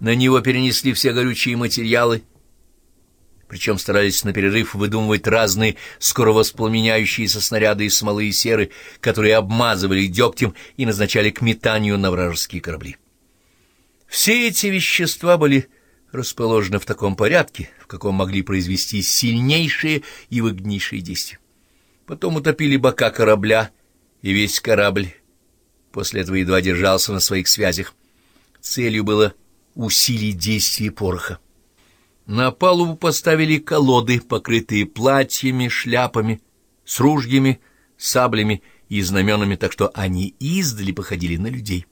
На него перенесли все горючие материалы, причем старались на перерыв выдумывать разные скоро воспламеняющиеся снаряды из смолы и серы, которые обмазывали дегтем и назначали к метанию на вражеские корабли. Все эти вещества были расположены в таком порядке, в каком могли произвести сильнейшие и выгоднейшие действия. Потом утопили бока корабля, и весь корабль после этого едва держался на своих связях. Целью было усилить действие пороха. На палубу поставили колоды, покрытые платьями, шляпами, с ружьями, саблями и знаменами, так что они издали походили на людей.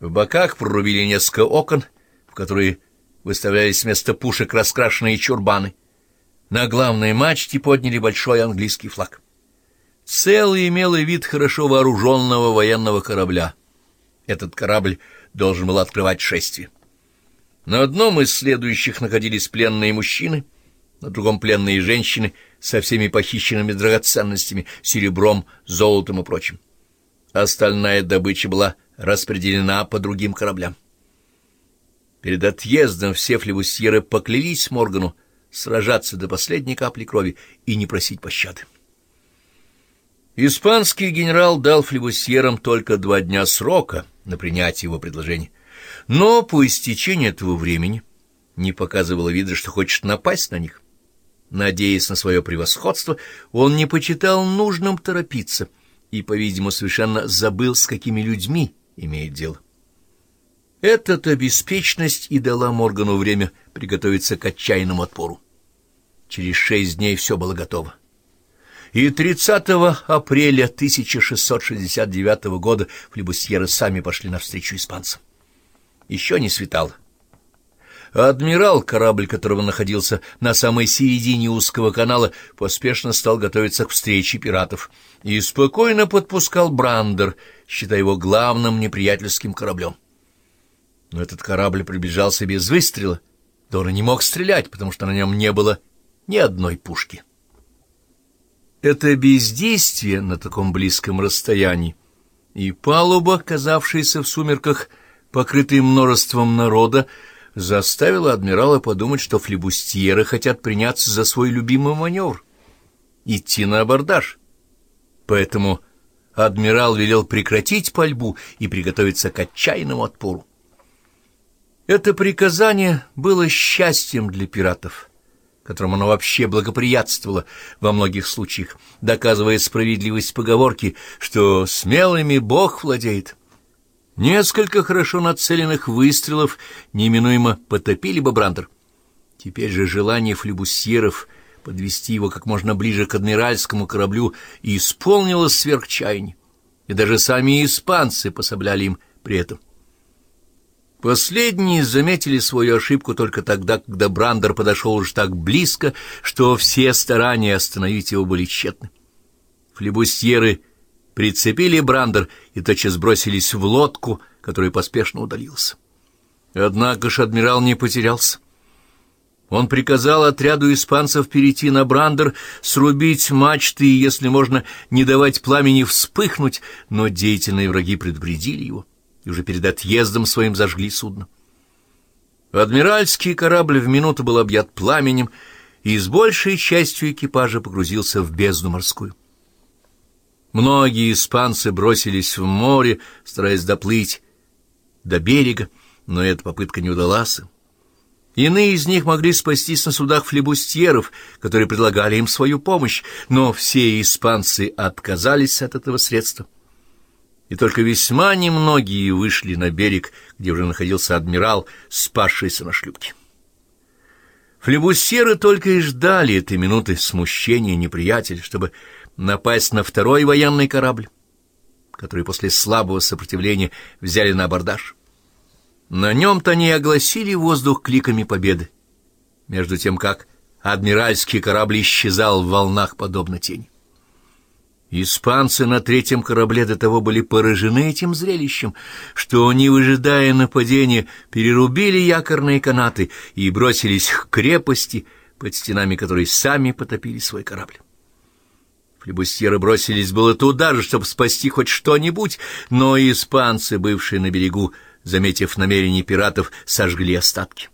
В боках прорубили несколько окон, в которые выставлялись вместо пушек раскрашенные чурбаны. На главной мачте подняли большой английский флаг. Целый имел вид хорошо вооруженного военного корабля. Этот корабль должен был открывать шествие. На одном из следующих находились пленные мужчины, на другом пленные женщины со всеми похищенными драгоценностями, серебром, золотом и прочим. Остальная добыча была распределена по другим кораблям. Перед отъездом все флебусьеры поклялись Моргану сражаться до последней капли крови и не просить пощады. Испанский генерал дал флебусьерам только два дня срока на принятие его предложения, но по истечении этого времени не показывало вида, что хочет напасть на них. Надеясь на свое превосходство, он не почитал нужным торопиться и, по-видимому, совершенно забыл, с какими людьми имеет дело. Эта-то беспечность и дала Моргану время приготовиться к отчаянному отпору. Через шесть дней все было готово. И 30 апреля 1669 года флебусьеры сами пошли навстречу испанцам. Еще не светало. Адмирал, корабль которого находился на самой середине узкого канала, поспешно стал готовиться к встрече пиратов и спокойно подпускал Брандер, считая его главным неприятельским кораблем. Но этот корабль приближался без выстрела, и не мог стрелять, потому что на нем не было ни одной пушки. Это бездействие на таком близком расстоянии и палуба, казавшаяся в сумерках, покрытая множеством народа, заставила адмирала подумать, что флебустьеры хотят приняться за свой любимый маневр — идти на абордаж. Поэтому адмирал велел прекратить пальбу и приготовиться к отчаянному отпору. Это приказание было счастьем для пиратов, которым оно вообще благоприятствовало во многих случаях, доказывая справедливость поговорки, что смелыми Бог владеет. Несколько хорошо нацеленных выстрелов неминуемо потопили бы Брандер. Теперь же желание флебусьеров подвести его как можно ближе к адмиральскому кораблю исполнилось сверхчаяние, и даже сами испанцы пособляли им при этом. Последние заметили свою ошибку только тогда, когда Брандер подошел уже так близко, что все старания остановить его были тщетны. Флебустьеры прицепили Брандер и тотчас бросились в лодку, которая поспешно удалился. Однако ж адмирал не потерялся. Он приказал отряду испанцев перейти на Брандер, срубить мачты и, если можно, не давать пламени вспыхнуть, но деятельные враги предупредили его и уже перед отъездом своим зажгли судно. Адмиральский корабль в минуту был объят пламенем и с большей частью экипажа погрузился в бездну морскую. Многие испанцы бросились в море, стараясь доплыть до берега, но эта попытка не удалась. Иные из них могли спастись на судах флебустьеров, которые предлагали им свою помощь, но все испанцы отказались от этого средства и только весьма немногие вышли на берег, где уже находился адмирал, спасшийся на шлюпке. Флебусьеры только и ждали этой минуты смущения неприятеля, чтобы напасть на второй военный корабль, который после слабого сопротивления взяли на абордаж. На нем-то они огласили воздух кликами победы, между тем как адмиральский корабль исчезал в волнах подобно тени. Испанцы на третьем корабле до того были поражены этим зрелищем, что, не выжидая нападения, перерубили якорные канаты и бросились к крепости, под стенами которой сами потопили свой корабль. Флебустьеры бросились было туда же, чтобы спасти хоть что-нибудь, но испанцы, бывшие на берегу, заметив намерение пиратов, сожгли остатки.